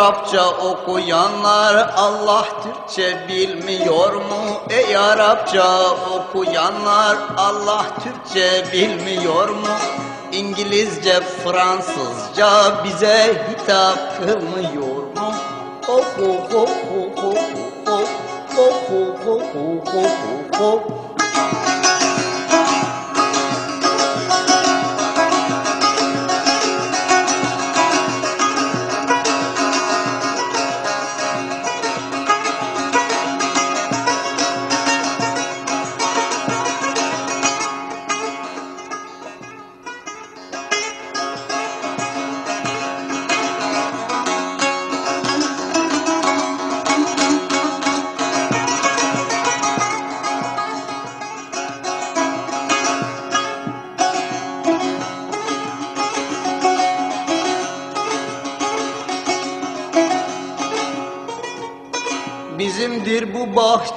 Arapça okuyanlar Allah Türkçe bilmiyor mu? Ey Arapça okuyanlar Allah Türkçe bilmiyor mu? İngilizce, Fransızca bize hitap kılmıyor mu? Oh oh oh oh oh oh oh oh oh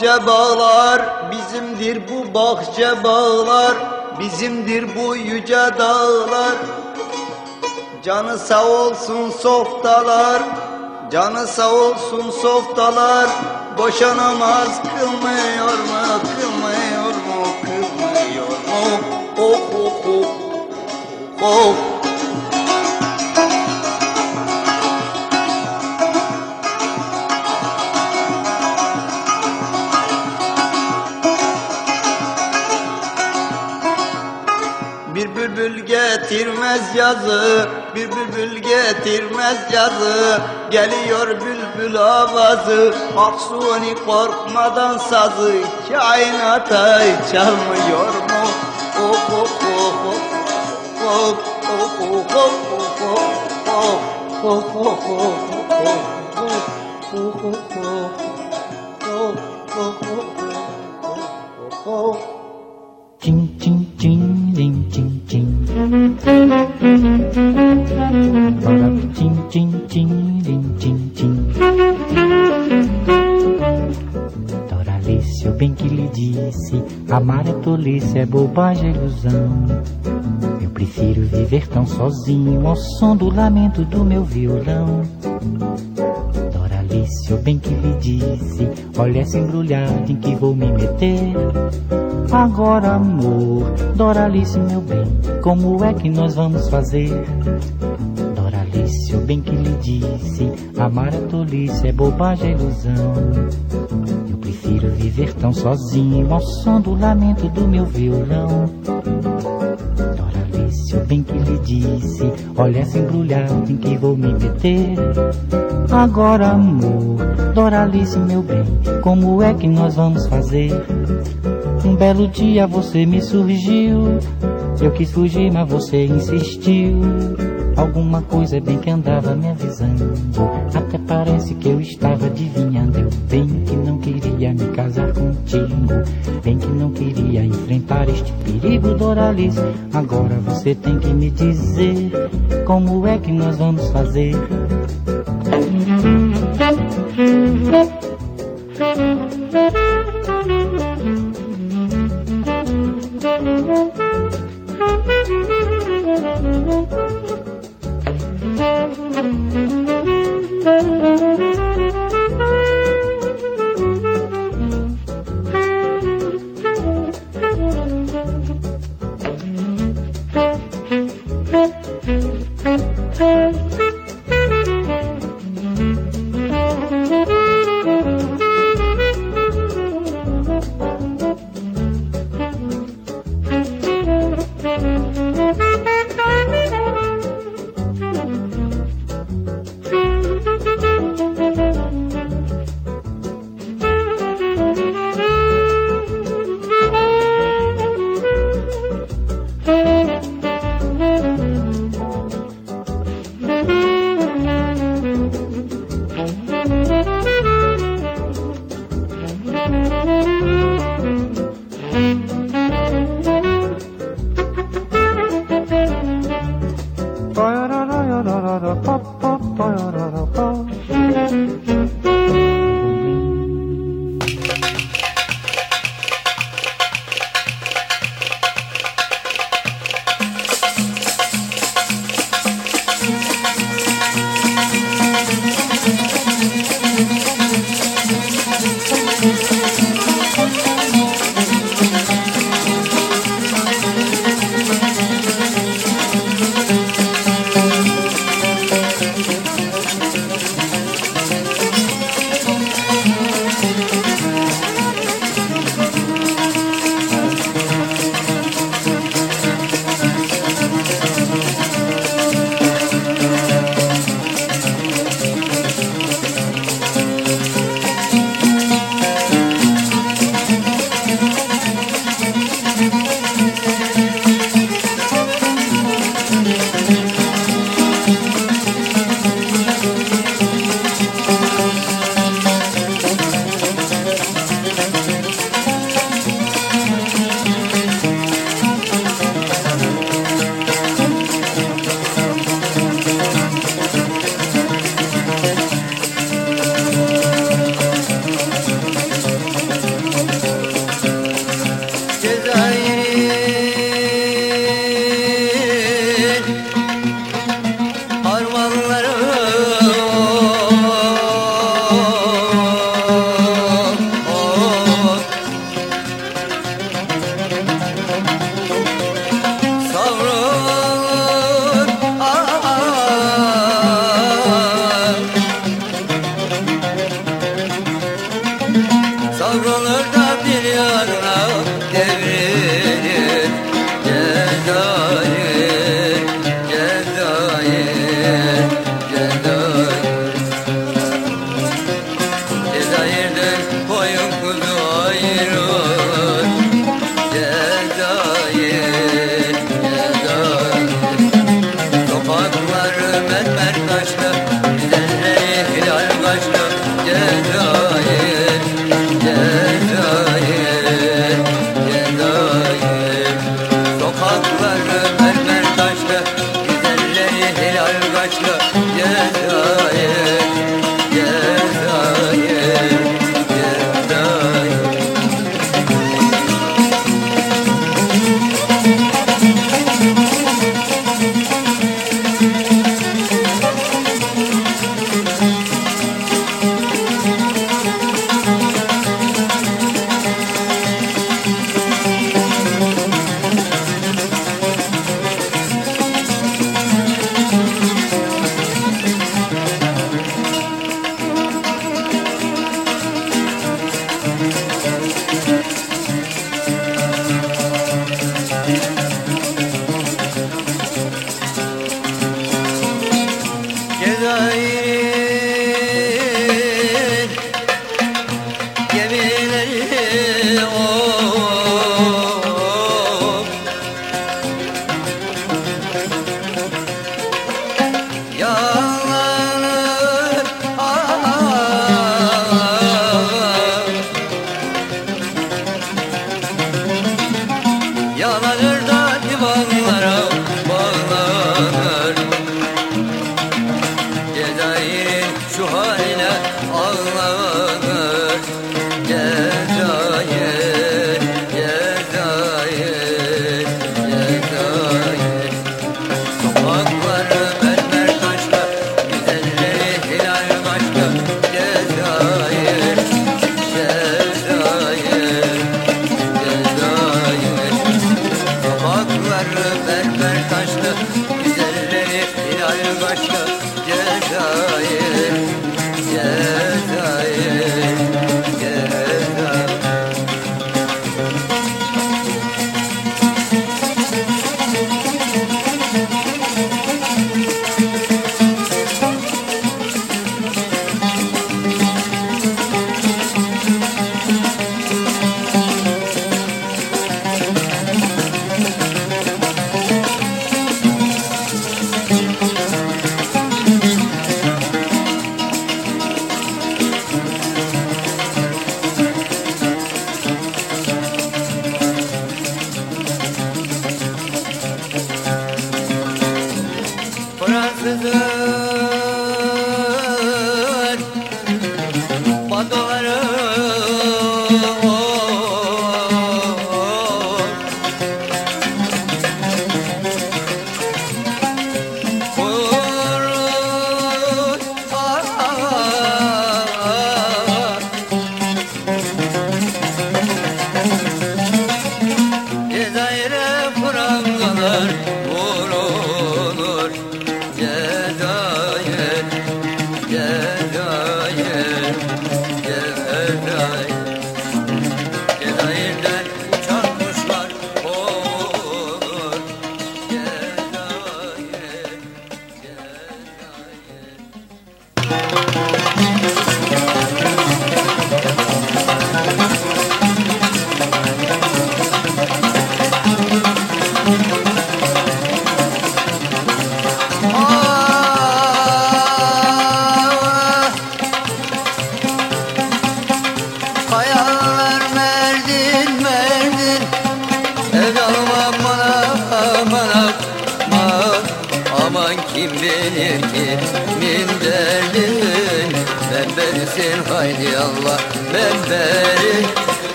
bahçe bağlar, bizimdir bu bahçe bağlar, bizimdir bu yüce dağlar. Canı sağ olsun softalar, canı sağ olsun softalar. Boşa namaz kılmıyor mu, kılmıyor mu, kılmıyor mu? Oh oh oh oh. bülbül getirmez yazı Bir bülbül getirmez yazı Geliyor bülbül avazı Maksuni korkmadan sazı Kainata çalmıyor mu? Hop hop hop hop Hop hop hop hop hop Hop hop hop hop hop Hop hop hop hop hop disse, amar é tolice, é bobagem, é ilusão. Eu prefiro viver tão sozinho ao som do lamento do meu violão. Doralice, eu bem que lhe disse, olha essa embrulhada em que vou me meter. Agora, amor, Doralice, meu bem, como é que nós vamos fazer? Doralice, eu bem que lhe disse, amar é tolice, é bobagem, é ilusão. Eu prefiro viver tão sozinho ao som do lamento do meu violão. Doralice, eu bem que lhe disse, olha essa embrulhada em que vou me meter. Agora, amor, Doralice, meu bem, como é que nós vamos fazer? Um belo dia você me surgiu. Eu quis fugir, mas você insistiu. Alguma coisa bem que andava me avisando. Até parece que eu estava adivinhando. Eu bem que não queria me casar contigo. Bem que não queria enfrentar este perigo, Doralis. Agora você tem que me dizer como é que nós vamos fazer. Thank you.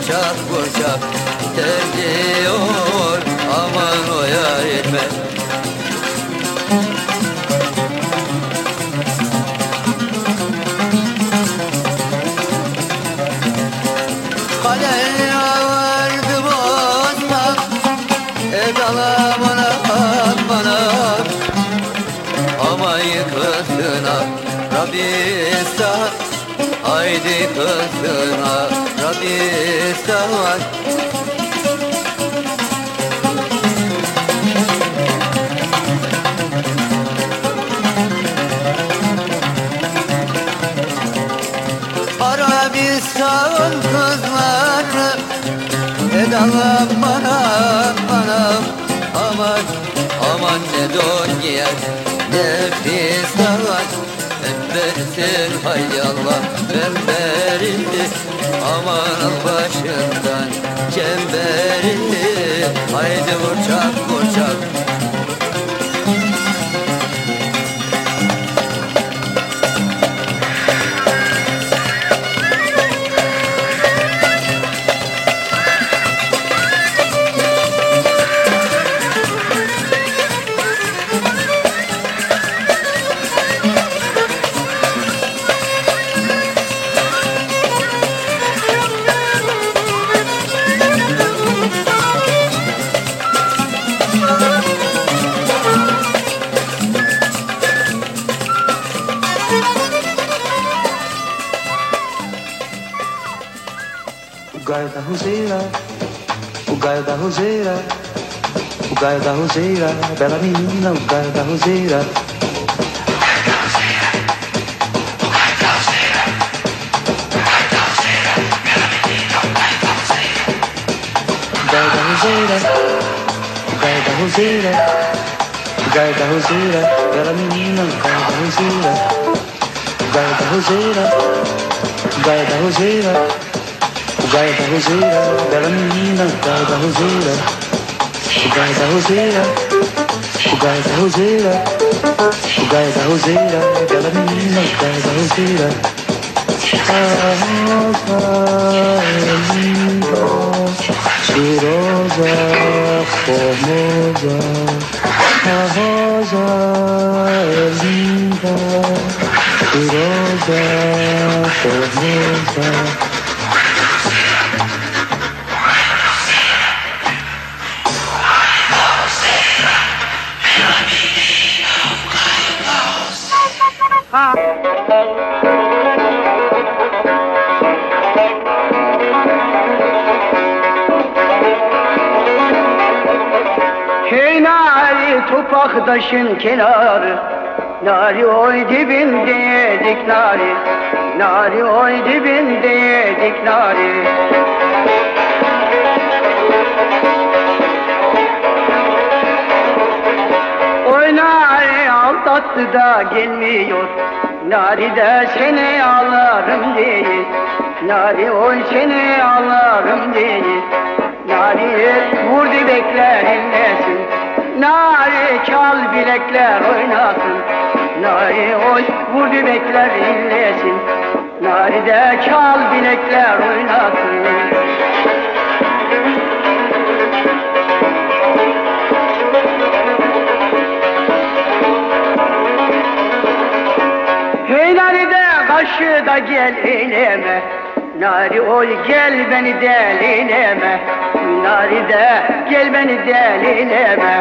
Haydi vurçak vurçak terliyor. Aman o yarime Kaleye kılsına Rabbistan Arabistan kızları Edalı bana bana. Aman aman ne don giyer Ne fistanlar Embersin hay Allah Emberi Aman al başından Çemberi Haydi vurçak vurçak da Roseira, bela menina, o Gaio da Roseira. O Gaio da Roseira, o Gaio da Roseira, o Gaio da Roseira, bela menina, o Gaio da Roseira. O Gaio da Roseira, o Gaio da Roseira. O da Roseira, bela menina, o Gaio da Roseira. She guys a roseira, o gás a roseira, o gás a roseira, bela menina, she guys a roseira. Alva é linda, cheirosa, formosa. A rosa é linda, cheirosa, formosa. Hey nari topak taşın kenarı. Nari oy dibinde yedik nari. Nari oy dibinde yedik nari. Oy nari aldattı da gelmiyor. Nari de seni ağlarım değil Nari oy seni ağlarım değil Nari vurdu bekler inlesin Nari çal bilekler oynasın. Nari oy vurdu bekler inlesin. Nari de çal bilekler oynasın. Hey nari de karşıda gel eyleme Nari oy gel beni delileme Nari de gel beni delileme.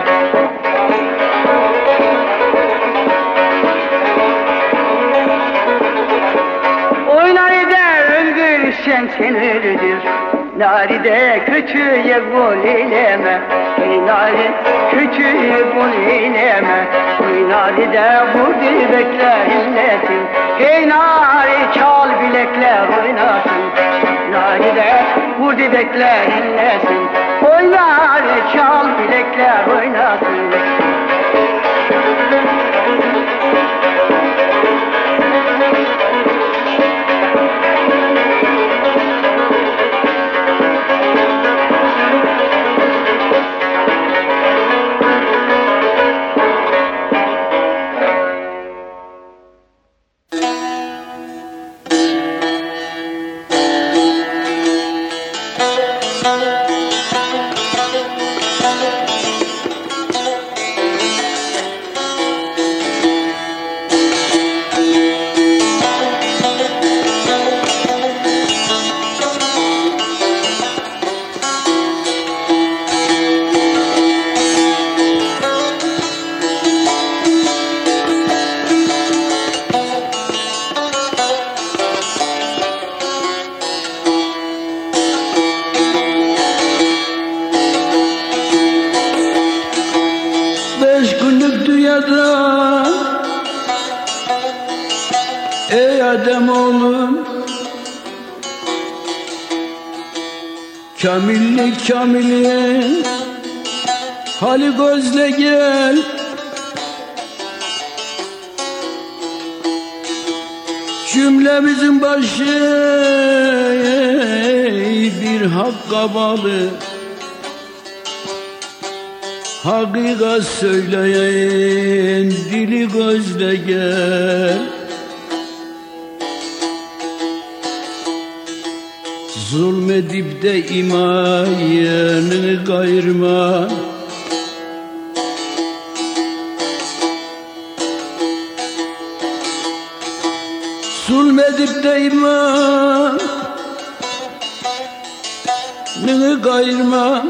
Oy nari de öldürsen sen ölüdür Nari de kötüye gol eyleme Ey nari kötüye gol eyleme Ey nari de vurdu bekler illetin. Ey nari çal bilekler oynasın Nari de vurdu bekler illetin Oy nari çal bilekler oynasın Kamilin Hali gözle gel. Cümlemizin başı bir hakka bağlı Hakikat söyleyen dili gözle gel Zulmedip de imanını kayırma. Zulmedip de imanını kayırma.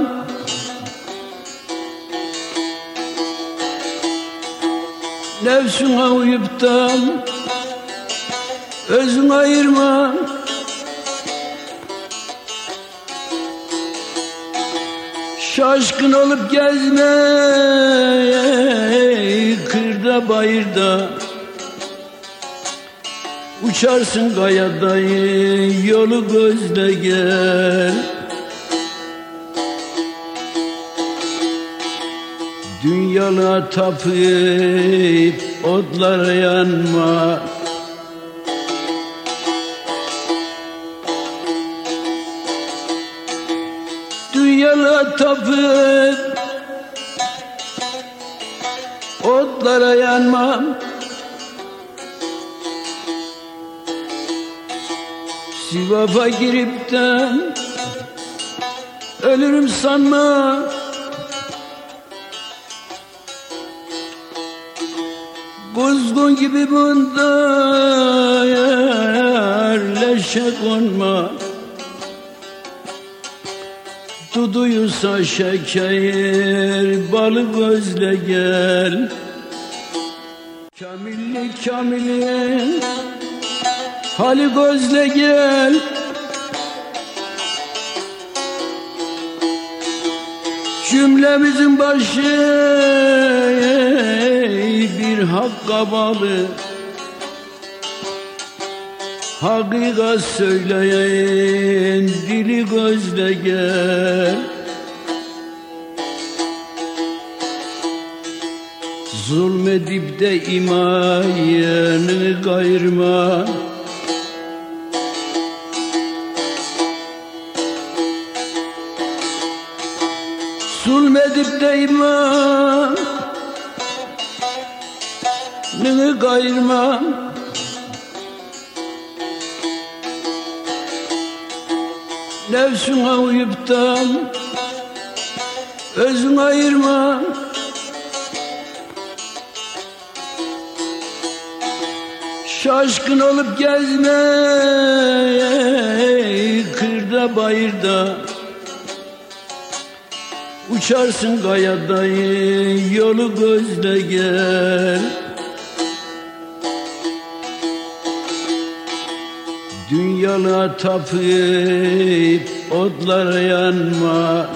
Nefsine uyup da özün ayırma Şaşkın olup gezme kırda bayırda. Uçarsın kayadayı yolu gözle gel. Dünyalığa tapıp otlara yanma otlara yanmam. Sivap'a girip de ölürüm sanma. Kuzgun gibi bunda yerleşe konma. Duduysa şeker balı gözle gel Kamillik kamilin hali gözle gel. Cümlemizin başı bir hakka bağlı Hakikat söyleyen dili gözle gel Zulmedip de imanını kayırma. Zulmedip de imanını kayırma. Nefsine uyup da özün ayırma Şaşkın olup gezme kırda bayırda. Uçarsın kayadayı yolu gözle gel. Dünyalığa tapıp otlara yanma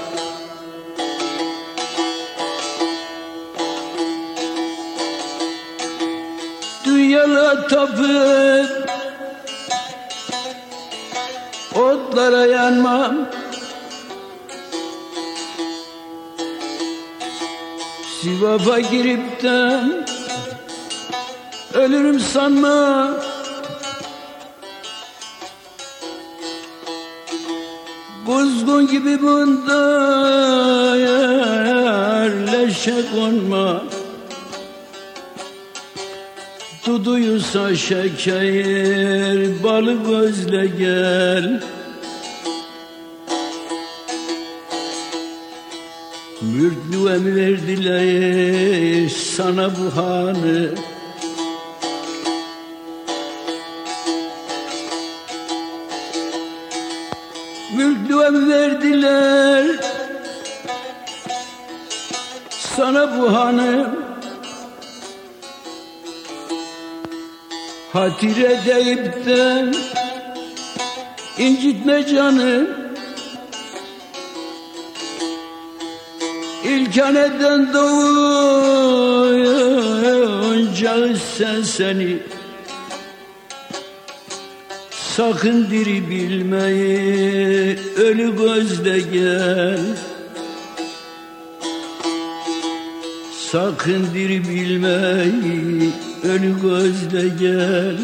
otlara yanmam. Sivap'a girip de ölürüm sanma. Kuzgun gibi bunda yerleşe konma Duduysa şeker balı gözle gel Mürtlüğem verdiler sana bu hanı. Mülklüğem verdiler Sana bu hanı. Hatire deyip de incitme canı meyhaneden doğunca sen seni Sakın diri bilmeyi ölü gözle gel. Sakın diri bilmeyi ölü gözle gel.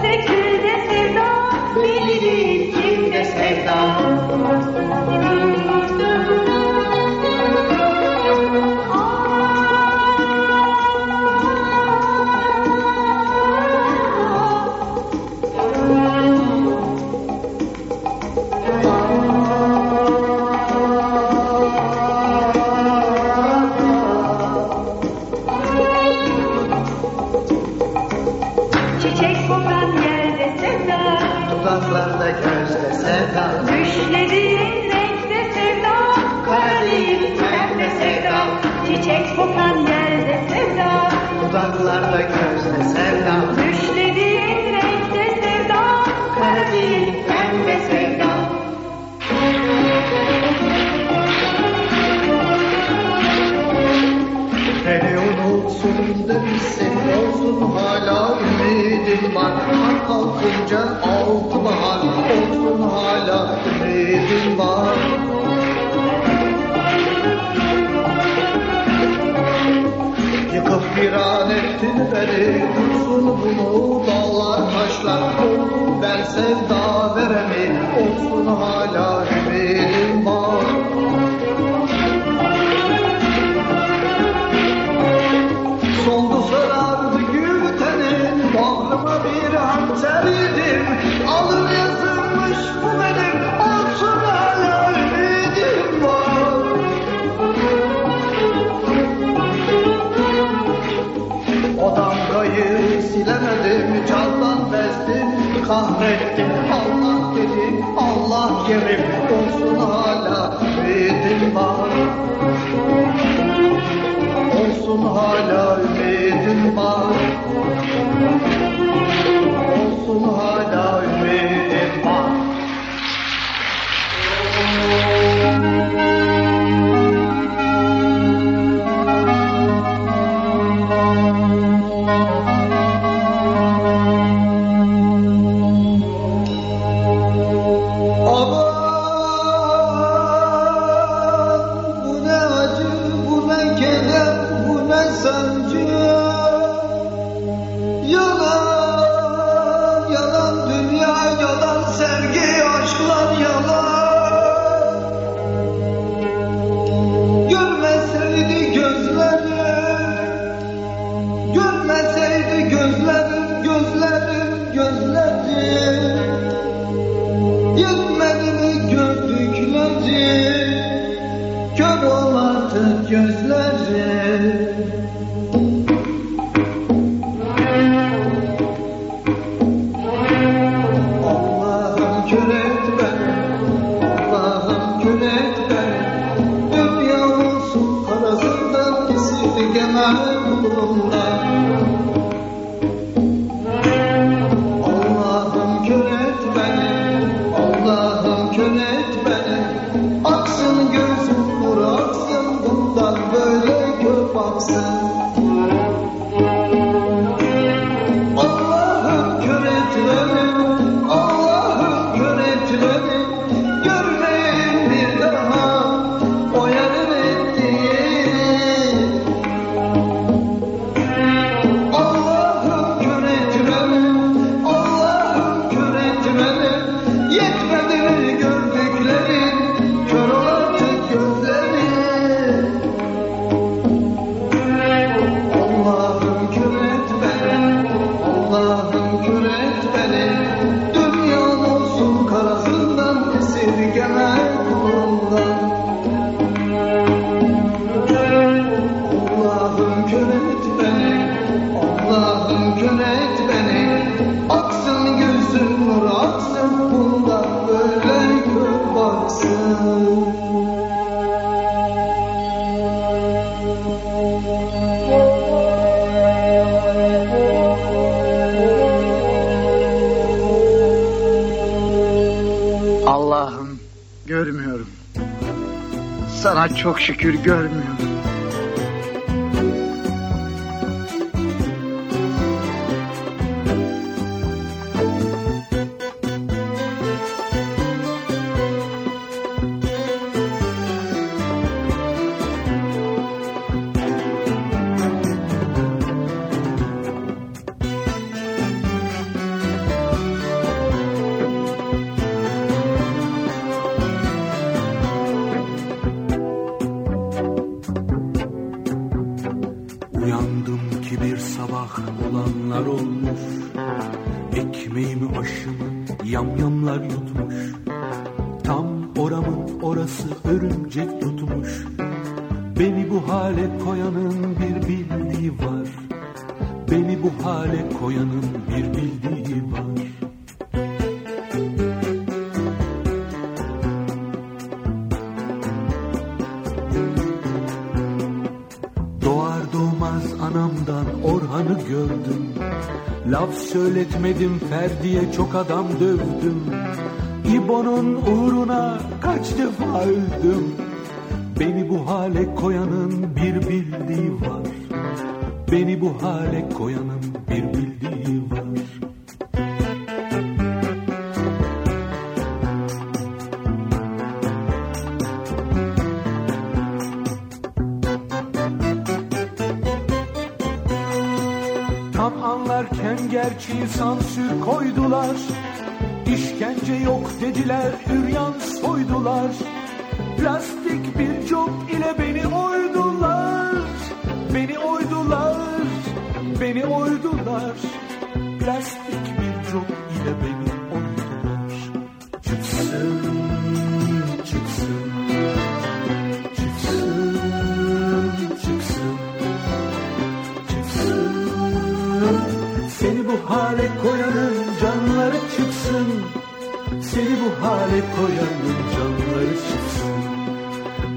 take you. çiçek kokan yerde sevda. Dudaklarda gözde sevda. Düşlediğin renkte sevda. Kara değil pembe sevda. Hele unutsun da olsun hala ümidim var. Har kalkınca altı bahar olsun hala ümidim var. beni tutsun bunu dağlar taşlar. Ben sevda veremem olsun hala ümidim var. Soldu sarardı gül tenin Bağrıma bir hançer yedim. Alır yazılmış bu benim kahretti Allah dedi Allah kerim. Olsun hala ümidim var Olsun hala ümidim var. Allah'a çok şükür görmüyorum. söyletmedim Ferdi'ye çok adam dövdüm. İbo'nun uğruna kaç defa öldüm. Beni bu hale koyanın Canları çıksın Seni bu hale koyanın canları çıksın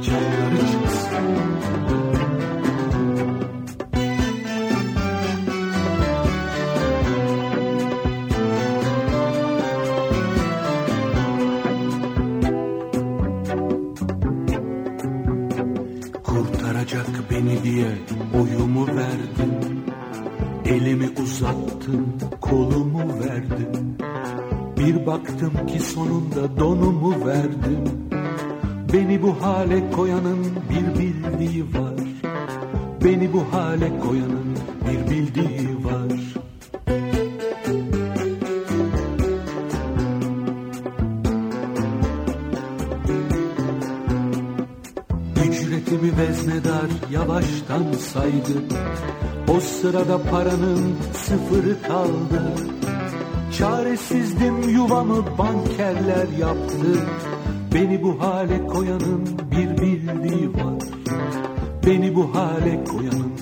Canları çıksın. Kurtaracak beni diye oyumu verdim. Elimi uzattım, kolumu verdim. Bir baktım ki sonunda donumu verdim. Beni bu hale koyanın bir bildiği var. Beni bu hale koyanın bir bildiği var. Ücretimi veznedar yavaştan saydı o sırada paranın sıfırı kaldı. Çaresizdim yuvamı bankerler yaptı. Beni bu hale koyanın bir bildiği var. Beni bu hale koyanın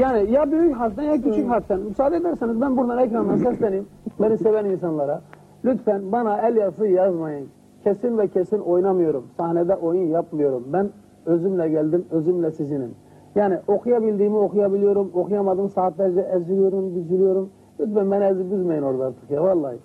Yani ya büyük harften ya küçük hmm. harften. Müsaade ederseniz ben buradan ekrandan hmm. sesleneyim. Beni seven insanlara. Lütfen bana el yazısı yazmayın. Kesin ve kesin oynamıyorum. Sahnede oyun yapmıyorum. Ben özümle geldim, özümle sizinim. Yani okuyabildiğimi okuyabiliyorum. Okuyamadım saatlerce eziliyorum, üzülüyorum. Lütfen beni ezip üzmeyin orada artık ya vallahi.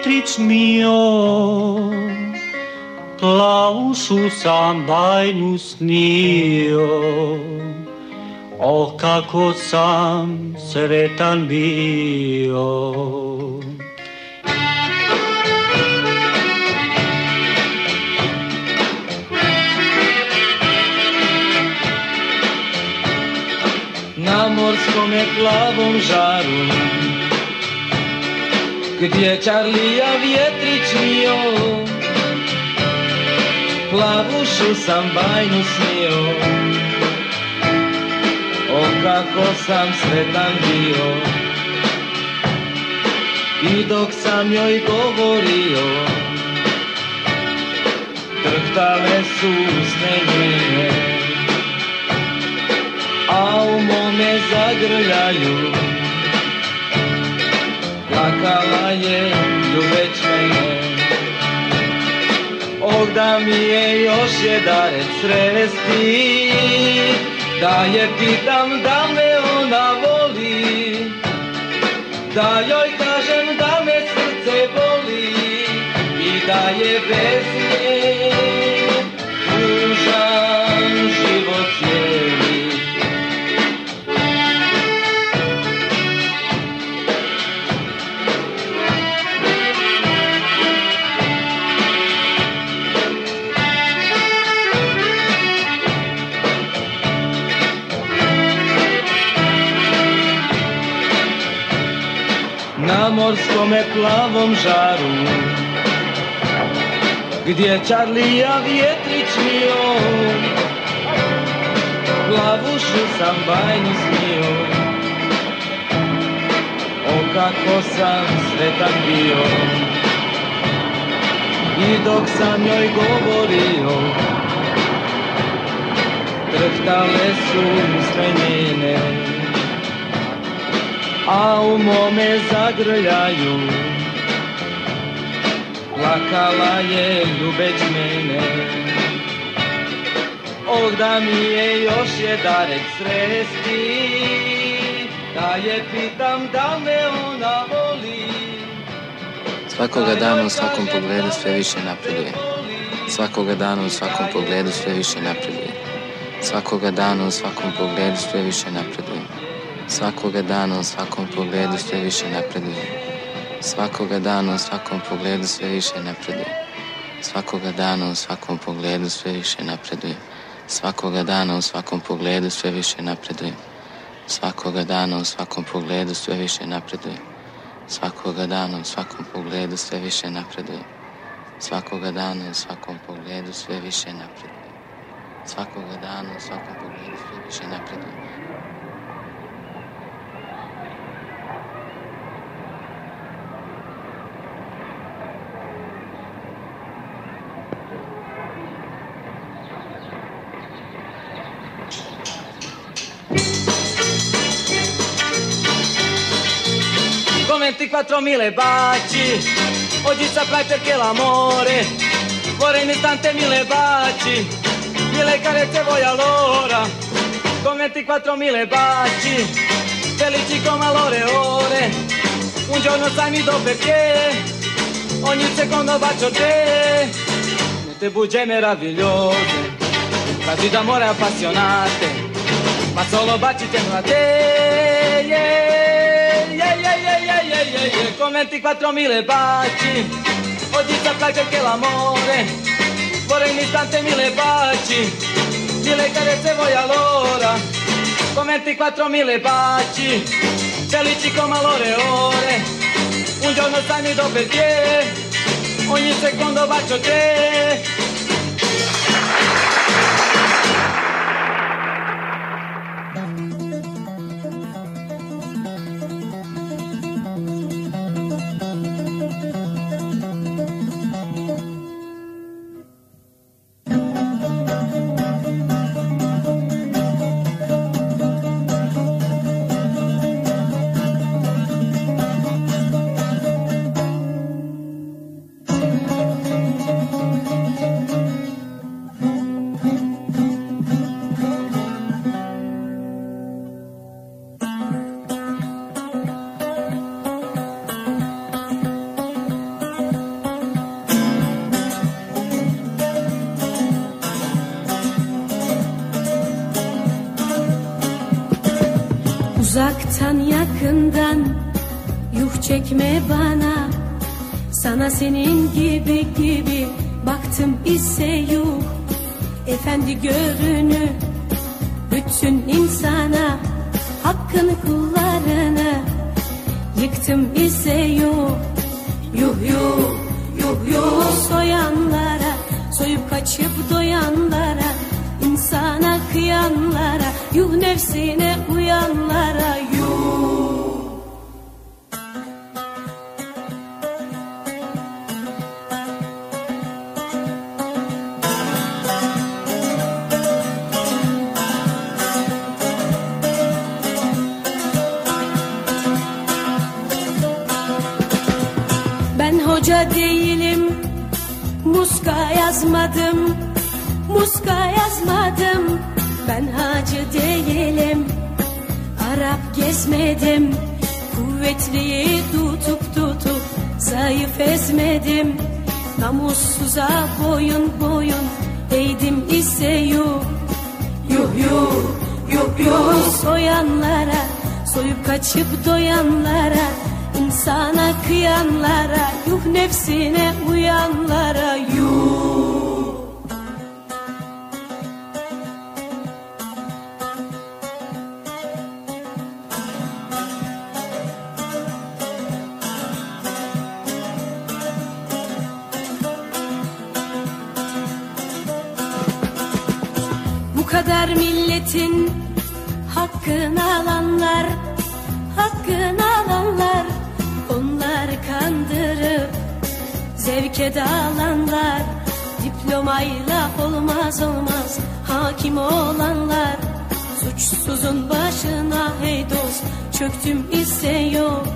Beatrix mio, Clausus ambainus nio, O kako sam sretan bio. Na morskom je plavom žaru Gdje Čarlija vjetrić mio Plavušu sam bajnu snio. O kako sam sretan bio. I dok sam joj govorio Trhtale su usne njene A u mome zagrljaju Plakala je ljubeć mene Oh da mi je još jedarec sresti Da je pitam da me ona voli. Da joj kažem da me srce boli I da je bez nje. Tužan život cijeli morskome plavom žaru Gdje Čarlija vjetrić mio. Plavušu sam bajnu snio O kako sam sretan bio. I dok sam joj govorio Trhtale su sve njene a u mome zagrljaju Plakala je ljubeć mene Oh da mi je još jedarek sresti Da je pitam da me ona voli Svakoga dana u svakom pogledu sve više napreduje. Svakoga dana u svakom pogledu sve više napreduje. Svakoga dana u svakom pogledu sve više napreduje. Svakoga dana u svakom pogledu sve više napredujem. Svakoga dana u svakom pogledu sve više napredujem. Svakoga dana u svakom pogledu sve više napredujem. Svakoga dana u svakom pogledu sve više napredujem. Svakoga dana u svakom pogledu sve više napredujem. Svakoga dana u svakom pogledu sve više napredujem. Svakoga dana u svakom pogledu sve više napredujem. Svakoga dana u svakom pogledu sve više napredujem. 24 mila baci, oggi saprai perché l'amore, cuore in istante mille baci, mille carezze voi allora, con mila baci, felici come all'ore ore, un giorno sai mi do perché, ogni secondo bacio te, niente bugie meravigliose, frasi d'amore appassionate, ma solo baci tengo a te, yeah yeah. Con 24.000 baci. Oggi saprai perché l'amore Vorrei in istante mille baci. Mille carezze voi allora Con 24.000 baci. Felici come all'ore ore Un giorno sai mi do perché Ogni secondo bacio te Senin gibi gibi baktım ise yuh Efendi görünü bütün insana hakkını kullan Baktım ise yuh Yuh yuh yuh yuh Soyanlara Soyup kaçıp doyanlara insana kıyanlara Yuh nefsine uyanlara Arap gezmedim Kuvvetliyi tutup tutup Zayıf ezmedim. Namussuza boyun boyun Eğdim ise yuh. Yuh yuh yuh yuh. Soyanlara Soyup kaçıp doyanlara insana kıyanlara Yuh nefsine uyanlara yuh Zevke dalanlar Diplomayla olmaz olmaz Hakim olanlar. Suçsuzun başına hey dost Çöktüm ise yok.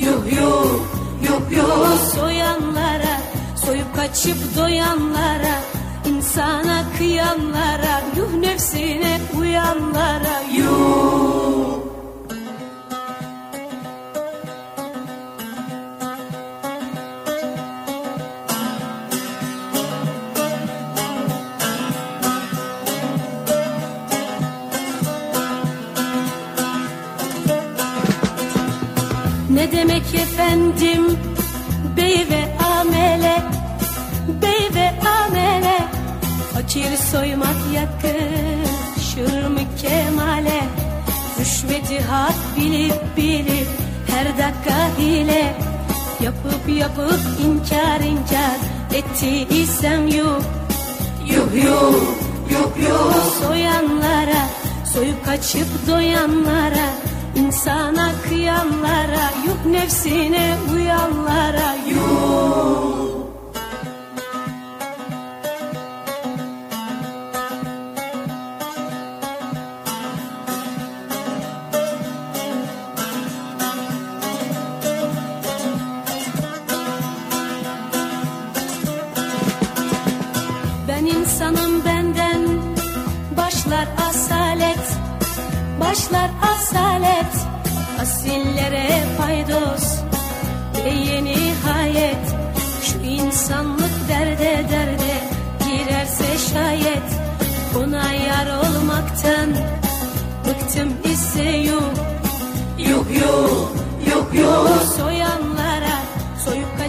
Yuh yuh yuh yuh. Soyanlara Soyup kaçıp doyanlara insana kıyanlara Yuh nefsine uyanlara. Yuh Soymak yakışır mı kemale? Rüşveti hak bilip bilip her dakika hile. Yapıp yapıp inkar inkar ettiysem yuh. Yuh yuh yuh yuh. Soyanlara soyup kaçıp doyanlara insana kıyanlara Yuh nefsine uyanlara. Yuh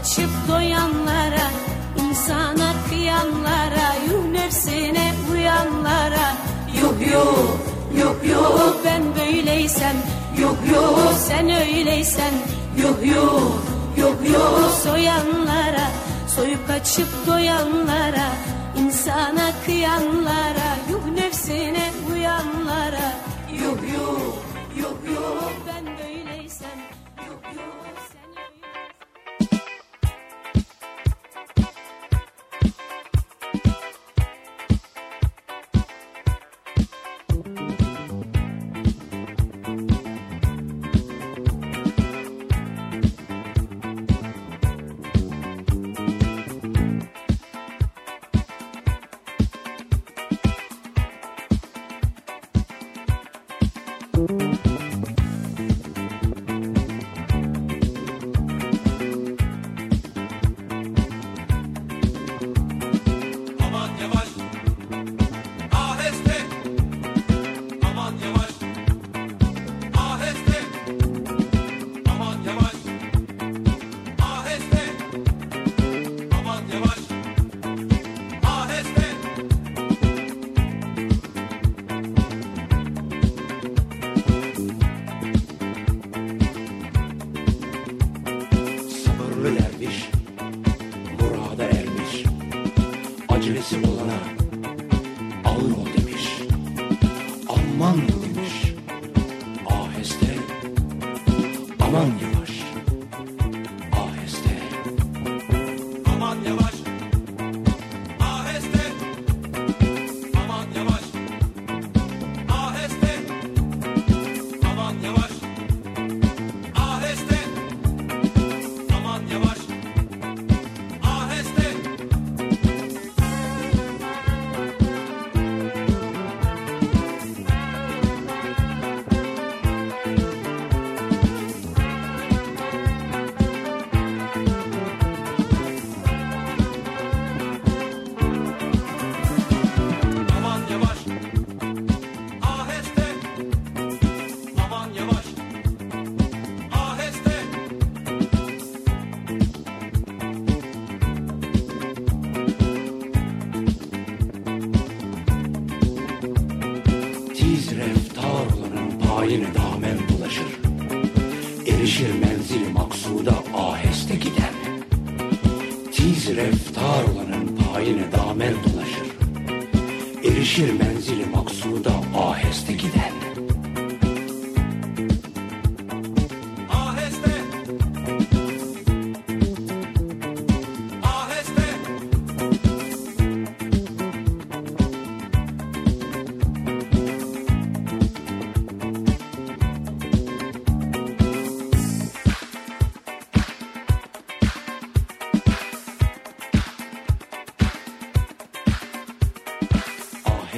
Kaçıp doyanlara insana kıyanlara Yuh nefsine uyanlara. Yuh yuh yuh yuh Ben böyleysem Yuh yuh sen öyleysen. Yuh yuh yuh yuh Soyanlara Soyup kaçıp doyanlara. İnsana kıyanlara Yuh nefsine uyanlara. Yuh yuh yuh yuh Ben böyleysem Yuh yuh sen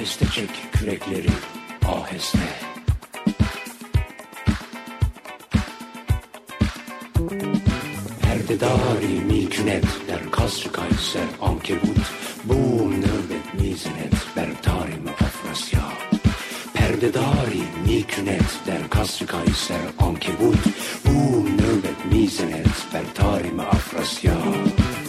Aheste çek kürekleri ah aheste. Perdedari milkünet der kasr kayser ankebut. Bum nöbet mizinet ber tarim afrasya. Perdedari milkünet der kasr kayser ankebut. Bum nöbet mizinet ber tarim afrasya. Müzik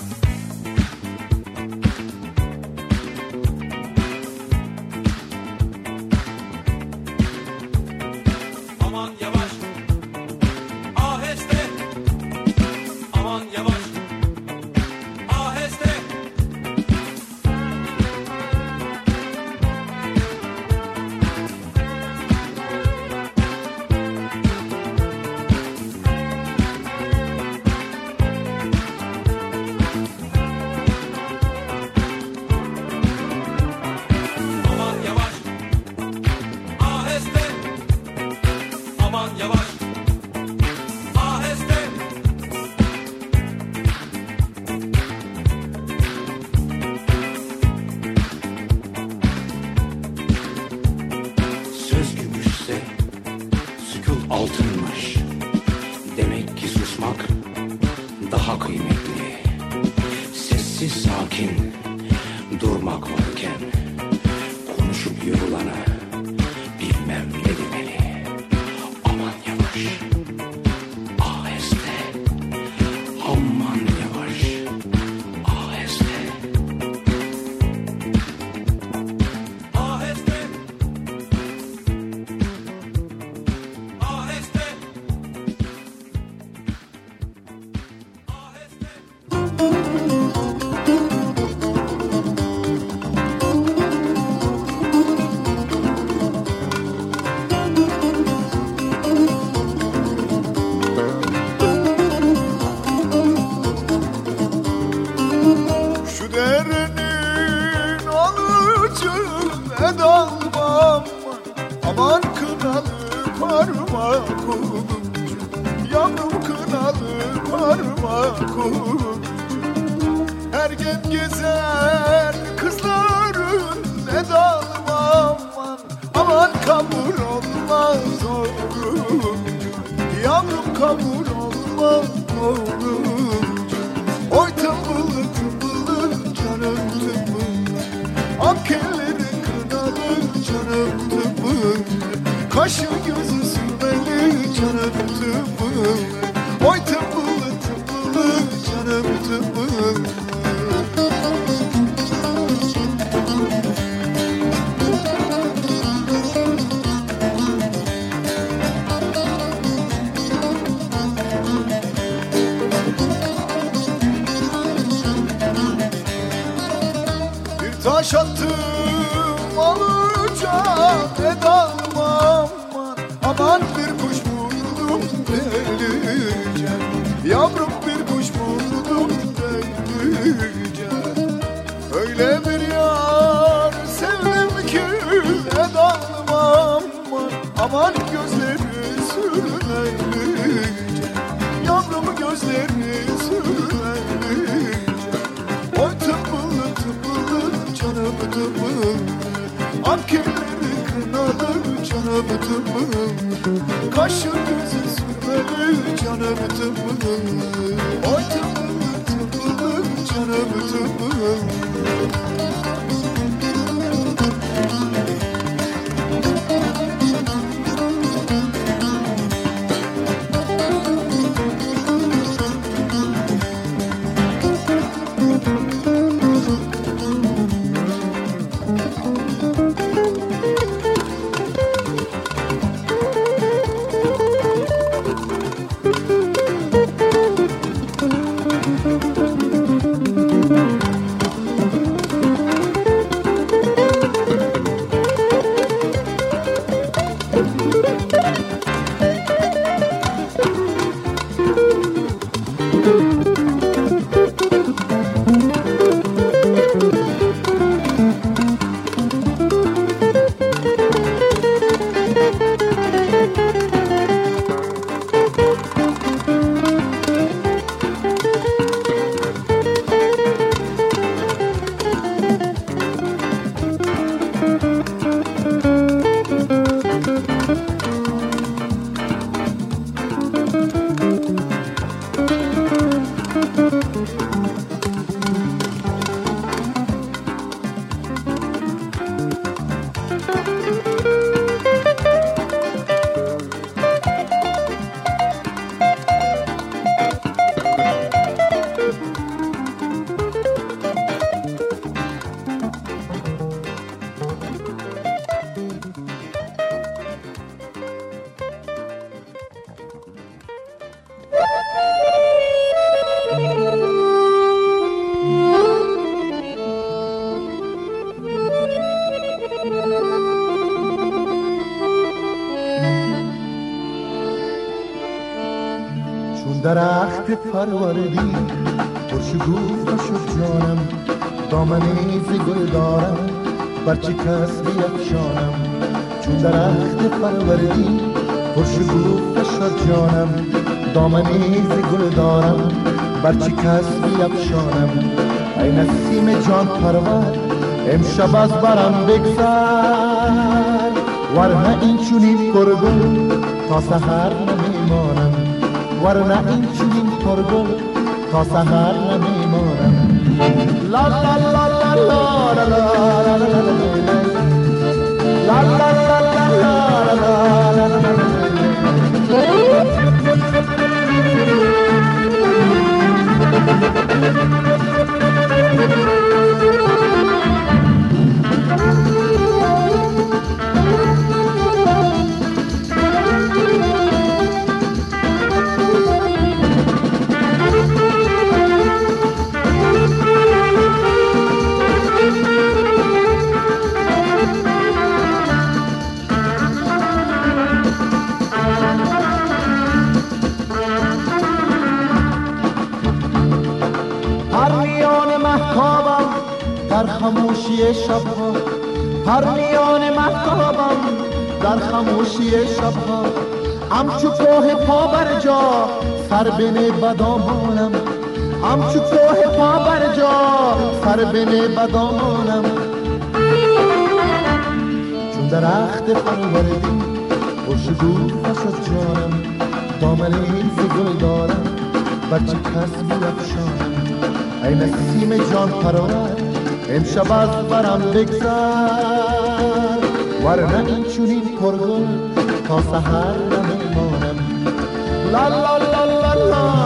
پروردی پرشگو شد جانم؟ دامنی ز دارم. بر چه کس بیفشانم؟ چون درخت پروردی پرشگو شد جانم؟ دامنی ز گل دارم. بر چه کس بیفشانم؟ ای نسیم جان پرور امشب از برم بگذر. ورنه این چونین پرگل تا سحر ورنه این چونین پرگل تا سحر نمیمانم لا لا لا لا لا لا لا لا لا لا لا لا لا خموشی شبها پرنیان محتابم در خموشی شبها همچو کوه پا بر جا سر بنه بدامانم. همچو کوه پا بر جا سر بنه بدامانم. چون درخت پروردی خوشگو فشد جانم. دامنه ز گل دارم بچه کس بیفشانم. ای نسیم جان پرور امشب از برم بگذر ورنه این چونین پرگل تا سحر نمیمانم لا لا لا لا لا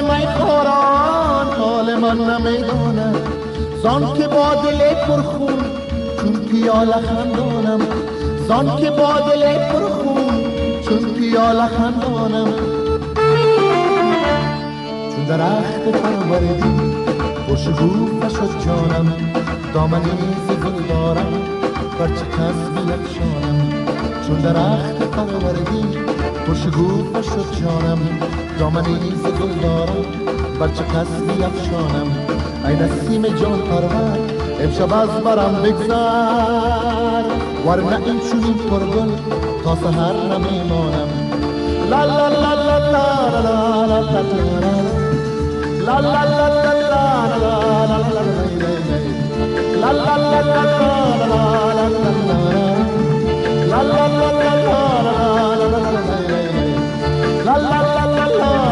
می خوران حال من نمی‌داند زان که با دل پرخون چون پیاله خندانم. زان که با دل پرخون چون پیاله خندانم. چون درخت پروردی خوشبو شد جانم. دامنی ز گل دارم بر چه کس بیفشانم چون درخت پروردی خوشگو شد جانم. دامن این گل دارم برچه کس بیفشانم ای نسیم جان پرور امشب از برم بگذر ورنه این چونین پرگل تا سهر نمیمانم لا لا لا لا لا لا لا لا لا لا لا لا la la la